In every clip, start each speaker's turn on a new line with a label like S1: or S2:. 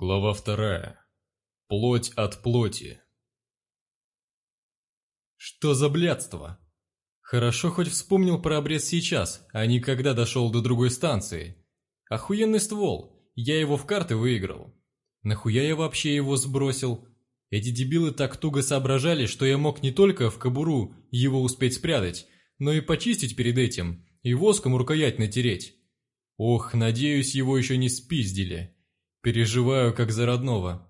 S1: Глава вторая. Плоть от плоти. Что за блядство? Хорошо хоть вспомнил про обрез сейчас, а не когда дошел до другой станции. Охуенный ствол, я его в карты выиграл. Нахуя я вообще его сбросил? Эти дебилы так туго соображали, что я мог не только в кобуру его успеть спрятать, но и почистить перед этим, и воском рукоять натереть. Ох, надеюсь, его еще не спиздили. Переживаю, как за родного.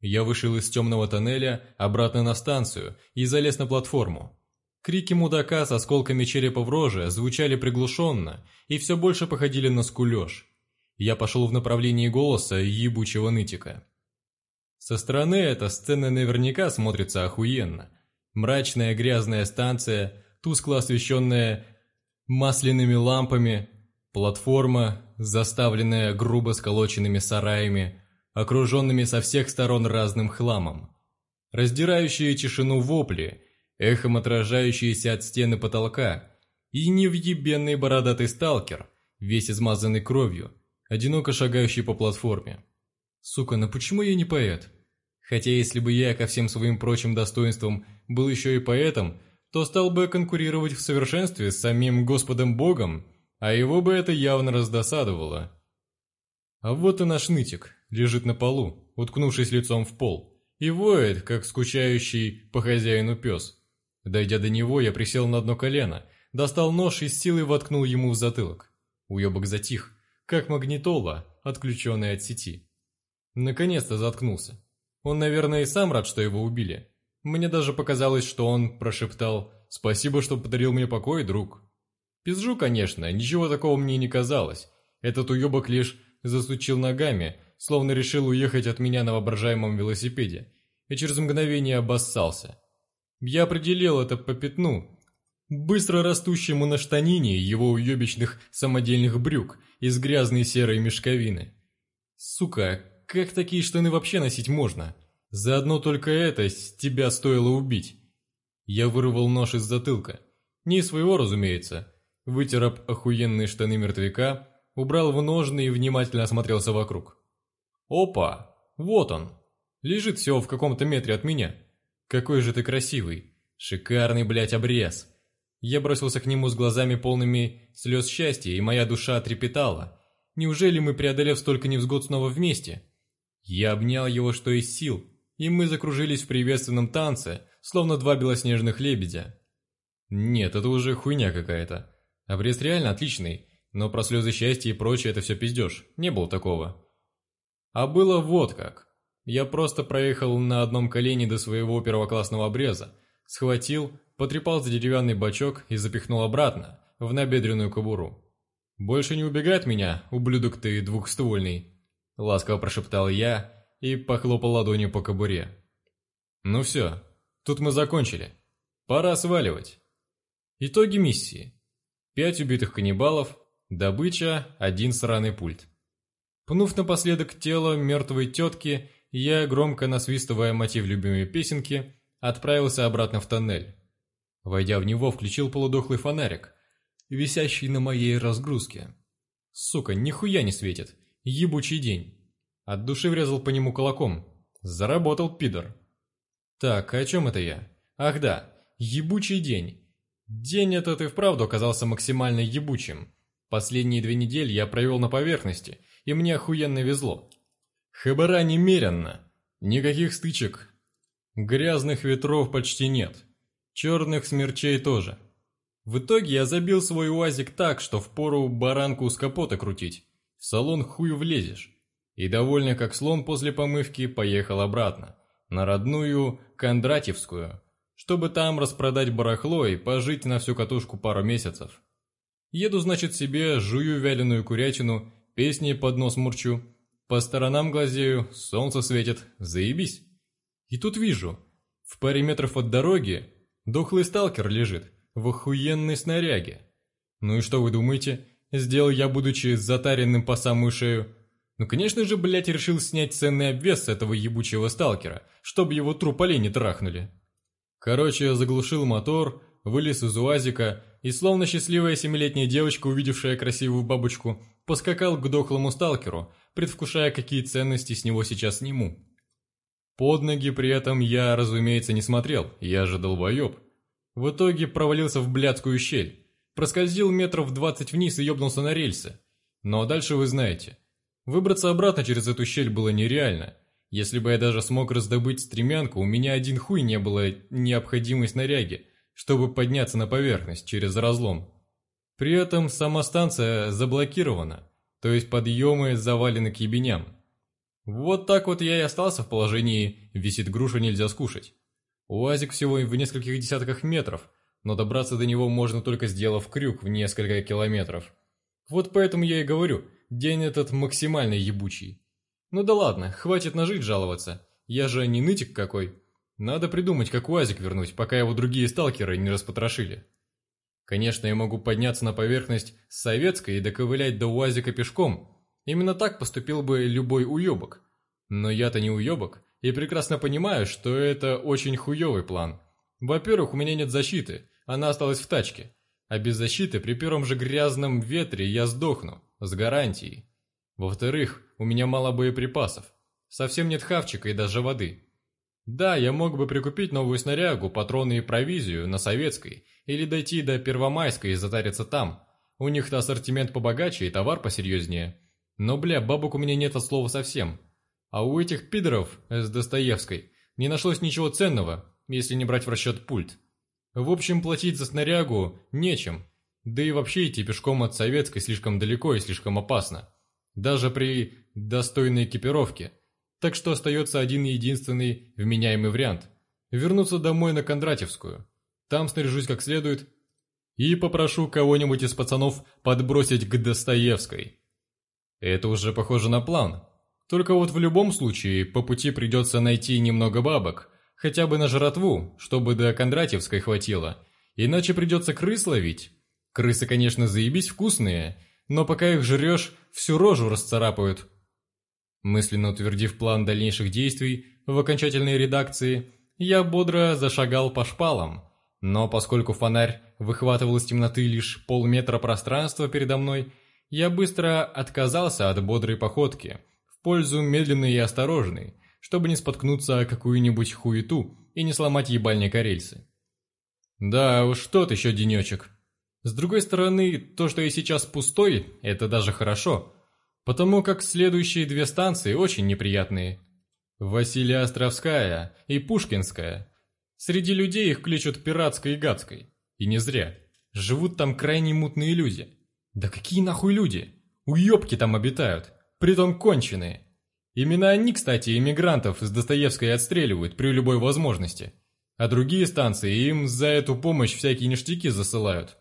S1: Я вышел из темного тоннеля обратно на станцию и залез на платформу. Крики мудака с осколками черепа в роже звучали приглушенно и все больше походили на скулеж. Я пошел в направлении голоса ебучего нытика. Со стороны эта сцена наверняка смотрится охуенно. Мрачная грязная станция, тускло освещенная масляными лампами, платформа, заставленная грубо сколоченными сараями, окруженными со всех сторон разным хламом. Раздирающие тишину вопли, эхом отражающиеся от стены потолка, и невъебенный бородатый сталкер, весь измазанный кровью, одиноко шагающий по платформе. Сука, ну почему я не поэт? Хотя если бы я ко всем своим прочим достоинствам был еще и поэтом, то стал бы конкурировать в совершенстве с самим Господом Богом а его бы это явно раздосадовало. А вот и наш нытик, лежит на полу, уткнувшись лицом в пол, и воет, как скучающий по хозяину пес. Дойдя до него, я присел на одно колено, достал нож и с силой воткнул ему в затылок. Уебок затих, как магнитола, отключенная от сети. Наконец-то заткнулся. Он, наверное, и сам рад, что его убили. Мне даже показалось, что он прошептал «Спасибо, что подарил мне покой, друг». Пизжу, конечно, ничего такого мне не казалось. Этот уебок лишь засучил ногами, словно решил уехать от меня на воображаемом велосипеде, и через мгновение обоссался. Я определил это по пятну, быстро растущему на штанине его уебищных самодельных брюк из грязной серой мешковины. Сука, как такие штаны вообще носить можно? За одно только это тебя стоило убить. Я вырвал нож из затылка. Не своего, разумеется, вытер об охуенные штаны мертвяка, убрал в ножны и внимательно осмотрелся вокруг. «Опа! Вот он! Лежит всего в каком-то метре от меня. Какой же ты красивый! Шикарный, блядь, обрез!» Я бросился к нему с глазами полными слез счастья, и моя душа трепетала. Неужели мы, преодолев столько невзгод, снова вместе? Я обнял его что из сил, и мы закружились в приветственном танце, словно два белоснежных лебедя. Нет, это уже хуйня какая-то. Обрез реально отличный, но про слезы счастья и прочее это все пиздеж. Не было такого. А было вот как. Я просто проехал на одном колене до своего первоклассного обреза, схватил, потрепал за деревянный бачок и запихнул обратно, в набедренную кобуру. «Больше не убегает меня, ублюдок ты двухствольный», — ласково прошептал я и похлопал ладонью по кобуре. «Ну все, тут мы закончили. Пора сваливать». Итоги миссии. Пять убитых каннибалов, добыча, один сраный пульт. Пнув напоследок тело мертвой тетки, я, громко насвистывая мотив любимой песенки, отправился обратно в тоннель. Войдя в него, включил полудохлый фонарик, висящий на моей разгрузке. Сука, нихуя не светит. Ебучий день. От души врезал по нему кулаком. Заработал пидор. Так, о чем это я? Ах да, ебучий день. День этот и вправду оказался максимально ебучим. Последние две недели я провел на поверхности, и мне охуенно везло. Хабара немеренно. Никаких стычек. Грязных ветров почти нет. Черных смерчей тоже. В итоге я забил свой УАЗик так, что впору баранку с капота крутить. В салон хуй влезешь. И довольно как слон после помывки поехал обратно. На родную Кондратьевскую чтобы там распродать барахло и пожить на всю катушку пару месяцев. Еду, значит, себе, жую вяленую курятину, песни под нос мурчу, по сторонам глазею, солнце светит, заебись. И тут вижу, в паре метров от дороги дохлый сталкер лежит в охуенной снаряге. Ну и что вы думаете, сделал я, будучи затаренным по самую шею? Ну, конечно же, блядь, решил снять ценный обвес с этого ебучего сталкера, чтобы его труп олени трахнули. Короче, я заглушил мотор, вылез из УАЗика и, словно счастливая семилетняя девочка, увидевшая красивую бабочку, поскакал к дохлому сталкеру, предвкушая, какие ценности с него сейчас сниму. Под ноги при этом я, разумеется, не смотрел, я же долбоеб. В итоге провалился в блядскую щель, проскользил метров двадцать вниз и ёбнулся на рельсы. Но дальше вы знаете. Выбраться обратно через эту щель было нереально. Если бы я даже смог раздобыть стремянку, у меня один хуй не было необходимой снаряги, чтобы подняться на поверхность через разлом. При этом сама станция заблокирована, то есть подъемы завалены к ебеням. Вот так вот я и остался в положении «висит груша, нельзя скушать». УАЗик всего в нескольких десятках метров, но добраться до него можно только сделав крюк в несколько километров. Вот поэтому я и говорю, день этот максимально ебучий. Ну да ладно, хватит нажить жаловаться, я же не нытик какой. Надо придумать, как УАЗик вернуть, пока его другие сталкеры не распотрошили. Конечно, я могу подняться на поверхность с советской и доковылять до УАЗика пешком. Именно так поступил бы любой уебок. Но я-то не уебок, и прекрасно понимаю, что это очень хуёвый план. Во-первых, у меня нет защиты, она осталась в тачке. А без защиты при первом же грязном ветре я сдохну, с гарантией. Во-вторых, у меня мало боеприпасов. Совсем нет хавчика и даже воды. Да, я мог бы прикупить новую снарягу, патроны и провизию на советской, или дойти до Первомайской и затариться там. У них-то ассортимент побогаче и товар посерьезнее. Но, бля, бабок у меня нет от слова совсем. А у этих пидоров с Достоевской не нашлось ничего ценного, если не брать в расчет пульт. В общем, платить за снарягу нечем. Да и вообще идти пешком от Советской слишком далеко и слишком опасно. Даже при достойной экипировке. Так что остается один единственный вменяемый вариант. Вернуться домой на Кондратьевскую. Там снаряжусь как следует и попрошу кого-нибудь из пацанов подбросить к Достоевской. Это уже похоже на план. Только вот в любом случае по пути придется найти немного бабок, хотя бы на жратву, чтобы до Кондратьевской хватило, иначе придется крыс ловить. Крысы, конечно, заебись вкусные, но пока их жрешь, всю рожу расцарапают. Мысленно утвердив план дальнейших действий в окончательной редакции, я бодро зашагал по шпалам, но поскольку фонарь выхватывал из темноты лишь полметра пространства передо мной, я быстро отказался от бодрой походки в пользу медленной и осторожной, чтобы не споткнуться о какую-нибудь хуету и не сломать ебальника рельсы. Да уж, тот еще денечек. С другой стороны, то, что я сейчас пустой, это даже хорошо, потому как следующие две станции очень неприятные. Василия Островская и Пушкинская. Среди людей их кличут пиратской и гадской. И не зря. Живут там крайне мутные люди. Да какие нахуй люди? Уёбки там обитают, притом конченые. Именно они, кстати, иммигрантов из Достоевской отстреливают при любой возможности. А другие станции им за эту помощь всякие ништяки засылают.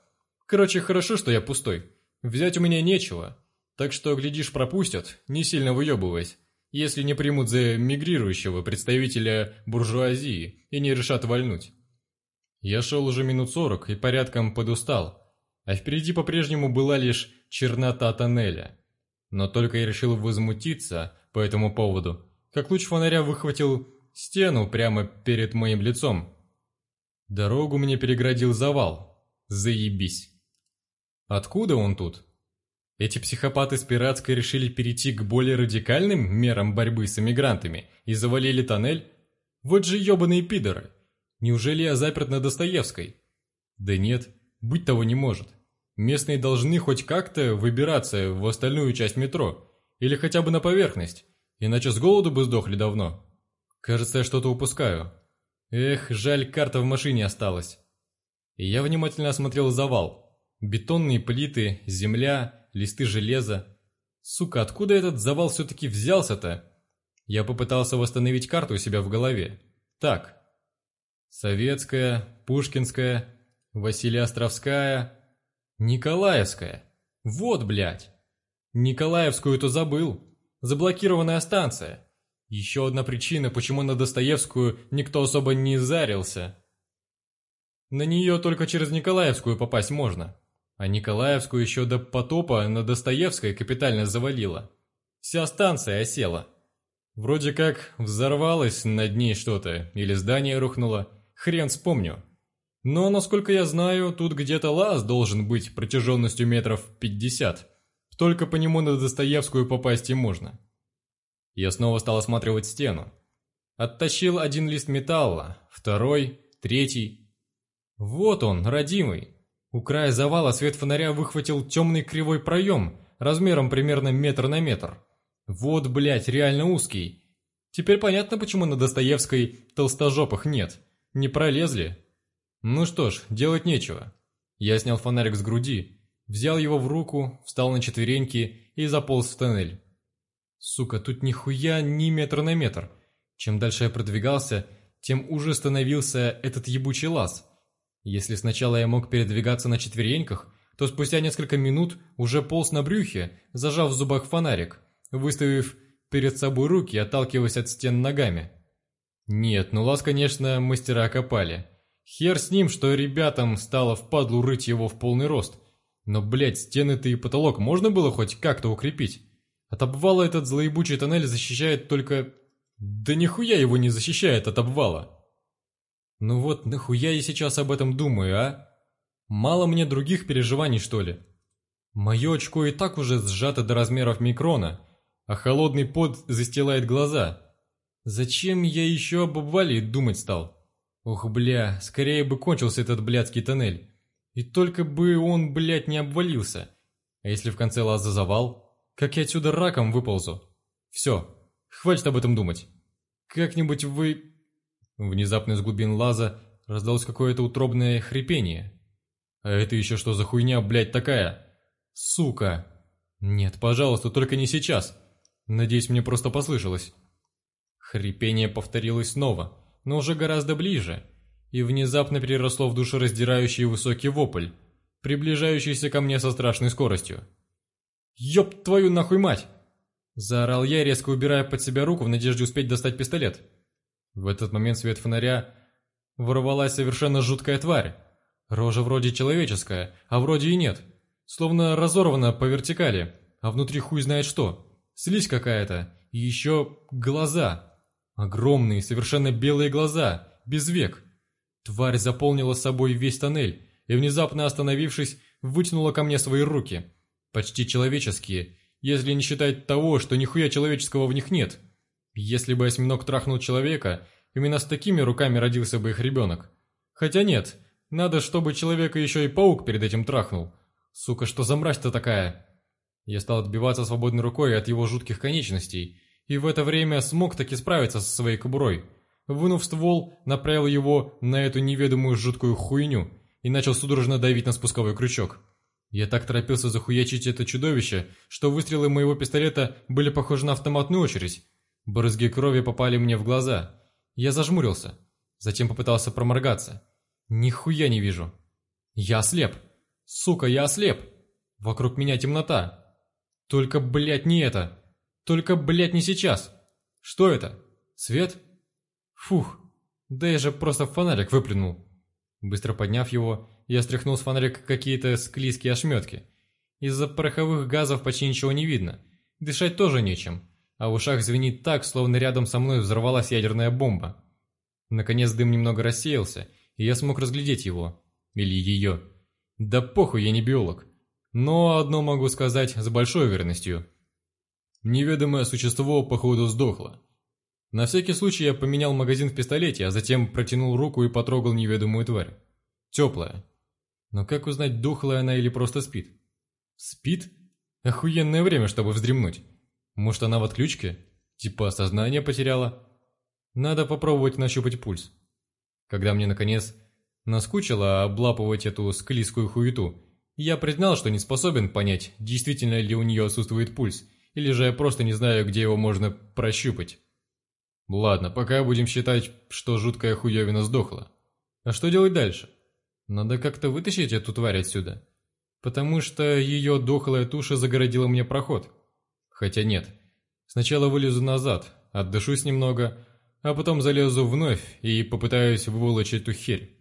S1: Короче, хорошо, что я пустой. Взять у меня нечего. Так что, глядишь, пропустят, не сильно выебываясь, если не примут за мигрирующего представителя буржуазии и не решат вальнуть. Я шел уже минут сорок и порядком подустал, а впереди по-прежнему была лишь чернота тоннеля. Но только я решил возмутиться по этому поводу, как луч фонаря выхватил стену прямо перед моим лицом. Дорогу мне переградил завал. Заебись. Откуда он тут? Эти психопаты с пиратской решили перейти к более радикальным мерам борьбы с эмигрантами и завалили тоннель? Вот же ебаные пидоры. Неужели я заперт на Достоевской? Да нет, быть того не может. Местные должны хоть как-то выбираться в остальную часть метро, или хотя бы на поверхность, иначе с голоду бы сдохли давно. Кажется, я что-то упускаю. Эх, жаль, карта в машине осталась. Я внимательно осмотрел завал. Бетонные плиты, земля, листы железа. Сука, откуда этот завал все-таки взялся-то? Я попытался восстановить карту у себя в голове. Так. Советская, Пушкинская, Василия Островская, Николаевская. Вот, блядь. Николаевскую-то забыл. Заблокированная станция. Еще одна причина, почему на Достоевскую никто особо не зарился. На нее только через Николаевскую попасть можно. А Николаевскую еще до потопа на Достоевской капитально завалило. Вся станция осела. Вроде как взорвалось над ней что-то, или здание рухнуло, хрен вспомню. Но, насколько я знаю, тут где-то лаз должен быть протяженностью метров 50. Только по нему на Достоевскую попасть и можно. Я снова стал осматривать стену. Оттащил один лист металла, второй, третий. Вот он, родимый. У края завала свет фонаря выхватил темный кривой проем, размером примерно метр на метр. Вот, блядь, реально узкий. Теперь понятно, почему на Достоевской толстожопых нет. Не пролезли. Ну что ж, делать нечего. Я снял фонарик с груди, взял его в руку, встал на четвереньки и заполз в тоннель. Сука, тут нихуя ни метр на метр. Чем дальше я продвигался, тем уже становился этот ебучий лаз. Если сначала я мог передвигаться на четвереньках, то спустя несколько минут уже полз на брюхе, зажав в зубах фонарик, выставив перед собой руки, отталкиваясь от стен ногами. Нет, ну лаз, конечно, мастера копали. Хер с ним, что ребятам стало впадлу рыть его в полный рост. Но, блядь, стены-то и потолок можно было хоть как-то укрепить? От обвала этот злоебучий тоннель защищает только да нихуя его не защищает от обвала. Ну вот нахуя я сейчас об этом думаю, а? Мало мне других переживаний, что ли? Мое очко и так уже сжато до размеров микрона, а холодный пот застилает глаза. Зачем я еще об обвале думать стал? Ух, бля, скорее бы кончился этот блядский тоннель. И только бы он, блядь, не обвалился. А если в конце лаза завал? Как я отсюда раком выползу? Все, Хватит об этом думать. Как-нибудь вы...» Внезапно из глубин лаза раздалось какое-то утробное хрипение. «А это еще что за хуйня, блядь, такая? Сука! Нет, пожалуйста, только не сейчас. Надеюсь, мне просто послышалось». Хрипение повторилось снова, но уже гораздо ближе, и внезапно переросло в душераздирающий высокий вопль, приближающийся ко мне со страшной скоростью. «Ёб твою нахуй мать!» Заорал я, резко убирая под себя руку в надежде успеть достать пистолет. В этот момент свет фонаря ворвалась совершенно жуткая тварь. Рожа вроде человеческая, а вроде и нет. Словно разорвана по вертикали, а внутри хуй знает что. Слизь какая-то, и еще глаза. Огромные, совершенно белые глаза, без век. Тварь заполнила собой весь тоннель и, внезапно остановившись, вытянула ко мне свои руки. Почти человеческие, если не считать того, что нихуя человеческого в них нет. Если бы осьминог трахнул человека, именно с такими руками родился бы их ребенок. Хотя нет, надо, чтобы человека еще и паук перед этим трахнул. Сука, что за мразь-то такая? Я стал отбиваться свободной рукой от его жутких конечностей, и в это время смог таки справиться со своей кобурой. Вынув ствол, направил его на эту неведомую жуткую хуйню и начал судорожно давить на спусковой крючок. Я так торопился захуячить это чудовище, что выстрелы моего пистолета были похожи на автоматную очередь. Брызги крови попали мне в глаза. Я зажмурился. Затем попытался проморгаться. Нихуя не вижу. Я ослеп. Сука, я ослеп. Вокруг меня темнота. Только, блядь, не это. Только, блядь, не сейчас. Что это? Свет? Фух. Да я же просто фонарик выплюнул. Быстро подняв его, я стряхнул с фонарика какие-то склизкие ошметки. Из-за пороховых газов почти ничего не видно. Дышать тоже нечем. А в ушах звенит так, словно рядом со мной взорвалась ядерная бомба. Наконец дым немного рассеялся, и я смог разглядеть его. Или ее. Да похуй, я не биолог. Но одно могу сказать с большой уверенностью. Неведомое существо, походу, сдохло. На всякий случай я поменял магазин в пистолете, а затем протянул руку и потрогал неведомую тварь. Теплая, но как узнать, дохлая она или просто спит? Спит? Охуенное время, чтобы вздремнуть. Может, она в отключке? Типа сознание потеряла? Надо попробовать нащупать пульс. Когда мне, наконец, наскучило облапывать эту склизкую хуету, я признал, что не способен понять, действительно ли у нее отсутствует пульс, или же я просто не знаю, где его можно прощупать. Ладно, пока будем считать, что жуткая хуевина сдохла. А что делать дальше? Надо как-то вытащить эту тварь отсюда. Потому что ее дохлая туша загородила мне проход. Хотя нет. Сначала вылезу назад, отдышусь немного, а потом залезу вновь и попытаюсь выволочь эту херь.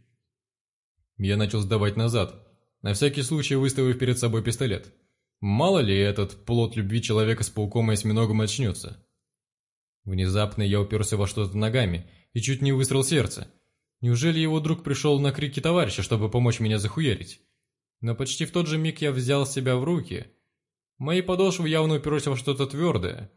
S1: Я начал сдавать назад, на всякий случай выставив перед собой пистолет. Мало ли этот плод любви человека с пауком и осьминогом очнется. Внезапно я уперся во что-то ногами и чуть не выстрел сердце. Неужели его друг пришел на крики товарища, чтобы помочь меня захуярить? Но почти в тот же миг я взял себя в руки. Мои подошвы явно уперлись во что-то твердое,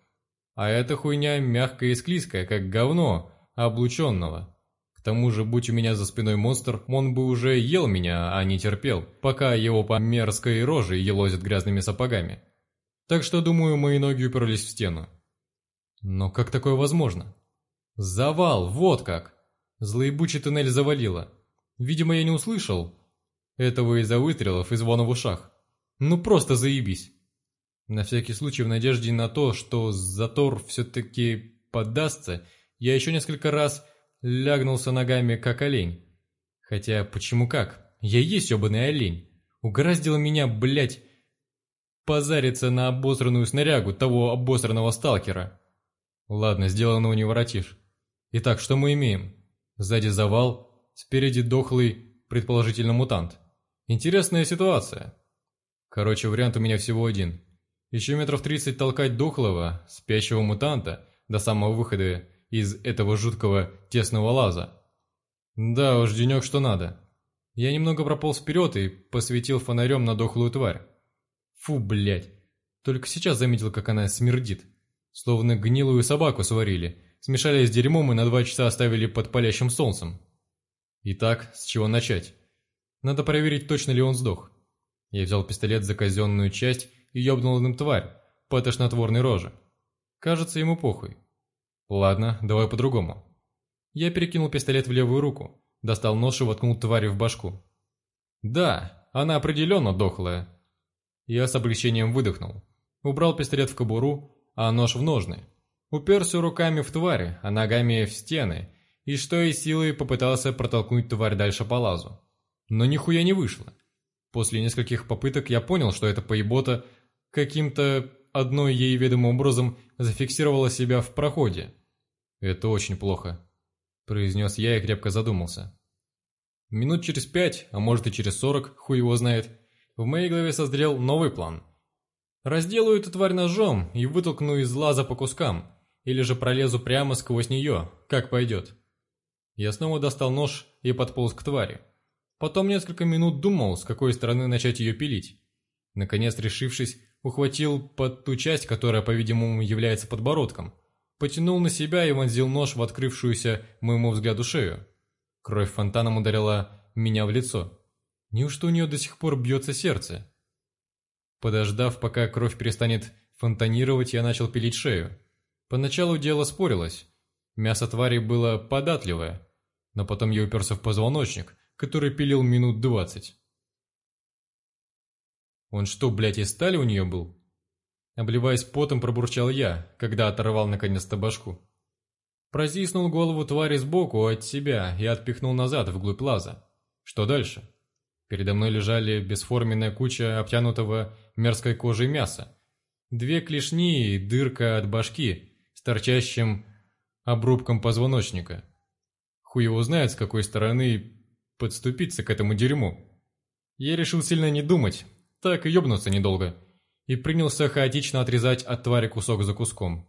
S1: а эта хуйня мягкая и склизкая, как говно облученного. К тому же, будь у меня за спиной монстр, он бы уже ел меня, а не терпел, пока его по мерзкой роже елозят грязными сапогами. Так что, думаю, мои ноги уперлись в стену. Но как такое возможно? Завал, вот как! Злоебучий туннель завалило. Видимо, я не услышал этого из-за выстрелов и звона в ушах. Ну просто заебись. На всякий случай, в надежде на то, что затор все-таки поддастся, я еще несколько раз лягнулся ногами, как олень. Хотя, почему как? Я есть ебаный олень. Угораздило меня, блядь, позариться на обосранную снарягу того обосранного сталкера. Ладно, сделанного не воротишь. Итак, что мы имеем? Сзади завал, спереди дохлый, предположительно мутант. Интересная ситуация. Короче, вариант у меня всего один. Еще метров тридцать толкать дохлого, спящего мутанта, до самого выхода из этого жуткого тесного лаза. Да уж, денек что надо. Я немного прополз вперед и посветил фонарем на дохлую тварь. Фу, блядь. Только сейчас заметил, как она смердит. Словно гнилую собаку сварили, смешали с дерьмом и на два часа оставили под палящим солнцем. Итак, с чего начать? Надо проверить, точно ли он сдох. Я взял пистолет за казенную часть и ёбнул им тварь по тошнотворной роже. Кажется, ему похуй. Ладно, давай по-другому. Я перекинул пистолет в левую руку, достал нож и воткнул твари в башку. Да, она определенно дохлая. Я с облегчением выдохнул. Убрал пистолет в кобуру, а нож в ножны. Уперся руками в твари, а ногами в стены, и что из силы попытался протолкнуть тварь дальше по лазу. Но нихуя не вышло. После нескольких попыток я понял, что эта поебота каким-то одной ей ведомым образом зафиксировала себя в проходе. «Это очень плохо», – произнес я и крепко задумался. Минут через пять, а может и через сорок, хуй его знает, в моей голове созрел новый план. Разделаю эту тварь ножом и вытолкну из лаза по кускам, или же пролезу прямо сквозь нее, как пойдет. Я снова достал нож и подполз к твари. Потом несколько минут думал, с какой стороны начать ее пилить. Наконец, решившись, ухватил под ту часть, которая, по-видимому, является подбородком, потянул на себя и вонзил нож в открывшуюся моему взгляду шею. Кровь фонтаном ударила меня в лицо. Неужто у нее до сих пор бьется сердце? Подождав, пока кровь перестанет фонтанировать, я начал пилить шею. Поначалу дело спорилось. Мясо твари было податливое, но потом я уперся в позвоночник, который пилил минут двадцать. Он что, блядь, из стали у нее был? Обливаясь потом, пробурчал я, когда оторвал наконец-то башку. Прозиснул голову твари сбоку от себя и отпихнул назад, вглубь лаза. Что дальше? Передо мной лежали бесформенная куча обтянутого мерзкой кожей мяса. Две клешни и дырка от башки с торчащим обрубком позвоночника. Хуй его знает, с какой стороны подступиться к этому дерьму. Я решил сильно не думать, так и ёбнуться недолго – и принялся хаотично отрезать от твари кусок за куском.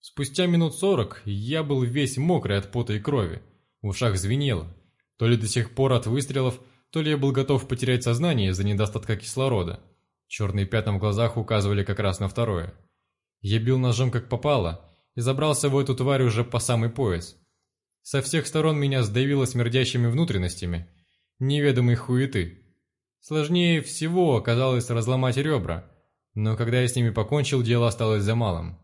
S1: Спустя минут сорок я был весь мокрый от пота и крови, в ушах звенело, то ли до сих пор от выстрелов, то ли я был готов потерять сознание из-за недостатка кислорода. Черные пятна в глазах указывали как раз на второе. Я бил ножом как попало и забрался в эту тварь уже по самый пояс. Со всех сторон меня сдавило смердящими внутренностями, неведомой хуеты. Сложнее всего оказалось разломать ребра, но когда я с ними покончил, дело осталось за малым.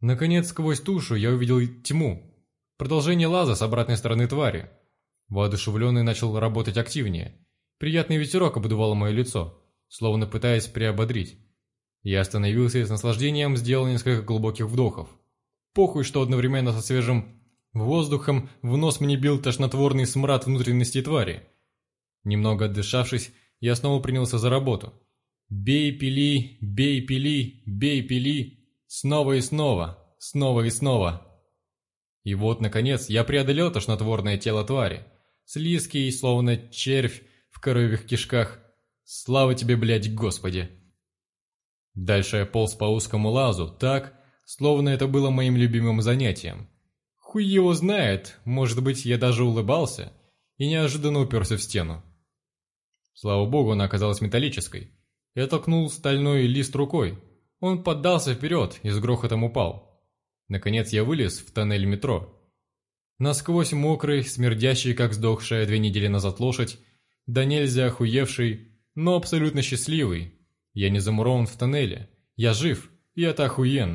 S1: Наконец, сквозь тушу я увидел тьму. Продолжение лаза с обратной стороны твари. Воодушевленный начал работать активнее. Приятный ветерок обдувал мое лицо, словно пытаясь приободрить. Я остановился и с наслаждением сделал несколько глубоких вдохов. Похуй, что одновременно со свежим воздухом в нос мне бил тошнотворный смрад внутренности твари. Немного отдышавшись, я снова принялся за работу – Бей, пили, бей, пили, бей, пили, снова и снова, снова и снова. И вот, наконец, я преодолел тошнотворное тело твари. Слизкий, словно червь в коровьих кишках. Слава тебе, блядь, Господи! Дальше я полз по узкому лазу, так, словно это было моим любимым занятием. Хуй его знает, может быть, я даже улыбался и неожиданно уперся в стену. Слава богу, она оказалась металлической. Я толкнул стальной лист рукой, Он поддался вперед и с грохотом упал. Наконец я вылез в тоннель метро. Насквозь мокрый, смердящий, как сдохшая две недели назад лошадь, да нельзя охуевший, но абсолютно счастливый. Я не замурован в тоннеле. Я жив, и это охуенно.